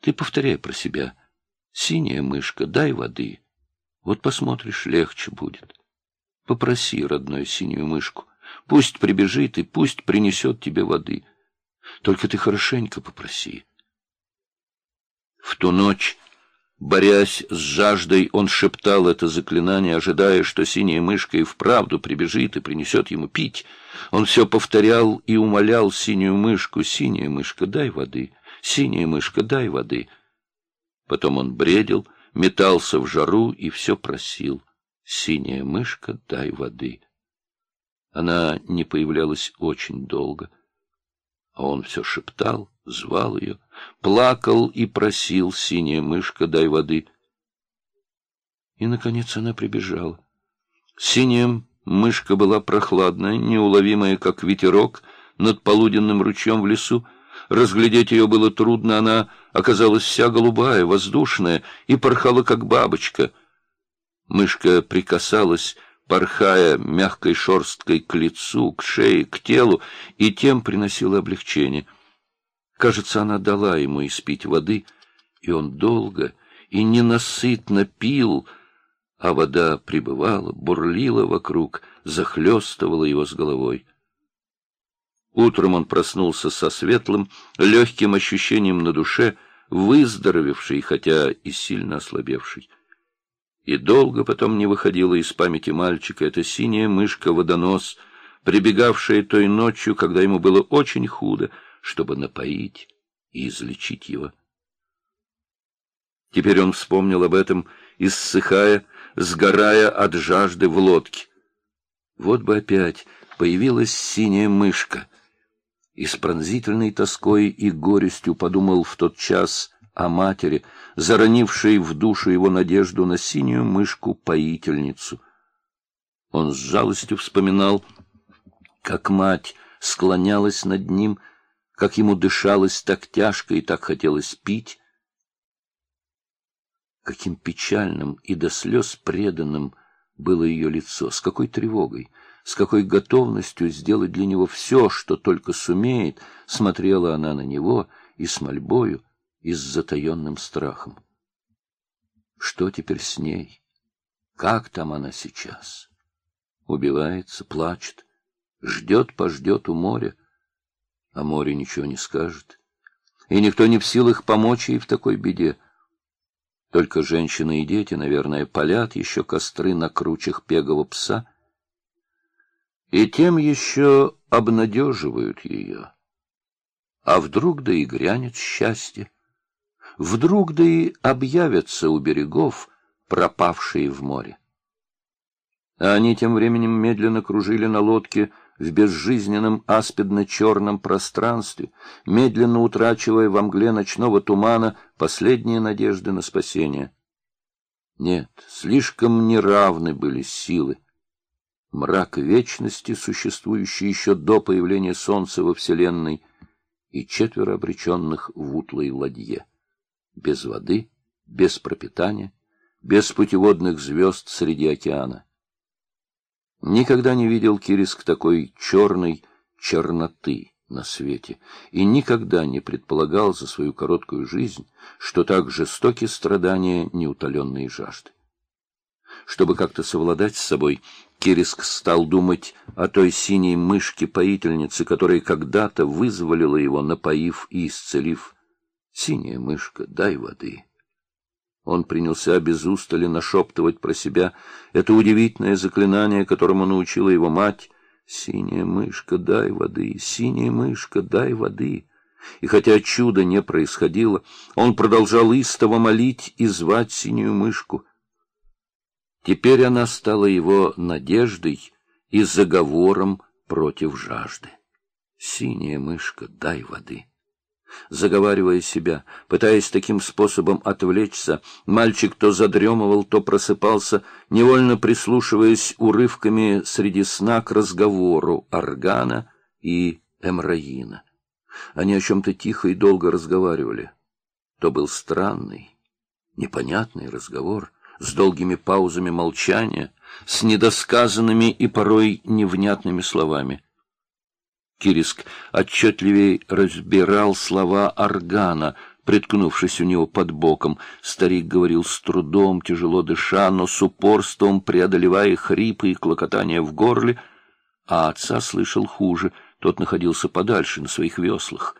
Ты повторяй про себя. Синяя мышка, дай воды. Вот посмотришь, легче будет. Попроси, родную синюю мышку. Пусть прибежит и пусть принесет тебе воды. Только ты хорошенько попроси. В ту ночь, борясь с жаждой, он шептал это заклинание, ожидая, что синяя мышка и вправду прибежит и принесет ему пить. Он все повторял и умолял синюю мышку, «Синяя мышка, дай воды! Синяя мышка, дай воды!» Потом он бредил, метался в жару и все просил. «Синяя мышка, дай воды!» Она не появлялась очень долго, а он все шептал, звал ее, плакал и просил «Синяя мышка, дай воды!» И, наконец, она прибежала. Синяя мышка была прохладная, неуловимая, как ветерок, над полуденным ручьем в лесу, Разглядеть ее было трудно, она оказалась вся голубая, воздушная и порхала, как бабочка. Мышка прикасалась, порхая мягкой шерсткой к лицу, к шее, к телу, и тем приносила облегчение. Кажется, она дала ему испить воды, и он долго и ненасытно пил, а вода прибывала, бурлила вокруг, захлестывала его с головой. Утром он проснулся со светлым, легким ощущением на душе, выздоровевший, хотя и сильно ослабевший. И долго потом не выходила из памяти мальчика эта синяя мышка-водонос, прибегавшая той ночью, когда ему было очень худо, чтобы напоить и излечить его. Теперь он вспомнил об этом, иссыхая, сгорая от жажды в лодке. Вот бы опять появилась синяя мышка — и с пронзительной тоской и горестью подумал в тот час о матери, заронившей в душу его надежду на синюю мышку-поительницу. Он с жалостью вспоминал, как мать склонялась над ним, как ему дышалось так тяжко и так хотелось пить. Каким печальным и до слез преданным было ее лицо, с какой тревогой, с какой готовностью сделать для него все, что только сумеет, смотрела она на него и с мольбою, и с затаенным страхом. Что теперь с ней? Как там она сейчас? Убивается, плачет, ждет-пождет у моря, а море ничего не скажет. И никто не в силах помочь ей в такой беде. Только женщины и дети, наверное, палят еще костры на кручах пегого пса — и тем еще обнадеживают ее. А вдруг да и грянет счастье? Вдруг да и объявятся у берегов, пропавшие в море? А они тем временем медленно кружили на лодке в безжизненном аспидно-черном пространстве, медленно утрачивая во мгле ночного тумана последние надежды на спасение. Нет, слишком неравны были силы мрак вечности, существующий еще до появления Солнца во Вселенной, и четверо обреченных в утлой ладье. Без воды, без пропитания, без путеводных звезд среди океана. Никогда не видел Кириск такой черной черноты на свете и никогда не предполагал за свою короткую жизнь, что так жестоки страдания неутоленной жажды. Чтобы как-то совладать с собой, Кириск стал думать о той синей мышке-поительнице, которая когда-то вызволила его, напоив и исцелив. «Синяя мышка, дай воды». Он принялся без устали нашептывать про себя это удивительное заклинание, которому научила его мать. «Синяя мышка, дай воды! Синяя мышка, дай воды!» И хотя чудо не происходило, он продолжал истово молить и звать синюю мышку — Теперь она стала его надеждой и заговором против жажды. «Синяя мышка, дай воды». Заговаривая себя, пытаясь таким способом отвлечься, мальчик то задремывал, то просыпался, невольно прислушиваясь урывками среди сна к разговору Органа и Эмраина. Они о чем-то тихо и долго разговаривали. То был странный, непонятный разговор — с долгими паузами молчания, с недосказанными и порой невнятными словами. Кириск отчетливее разбирал слова органа, приткнувшись у него под боком. Старик говорил с трудом, тяжело дыша, но с упорством преодолевая хрипы и клокотания в горле, а отца слышал хуже, тот находился подальше, на своих веслах.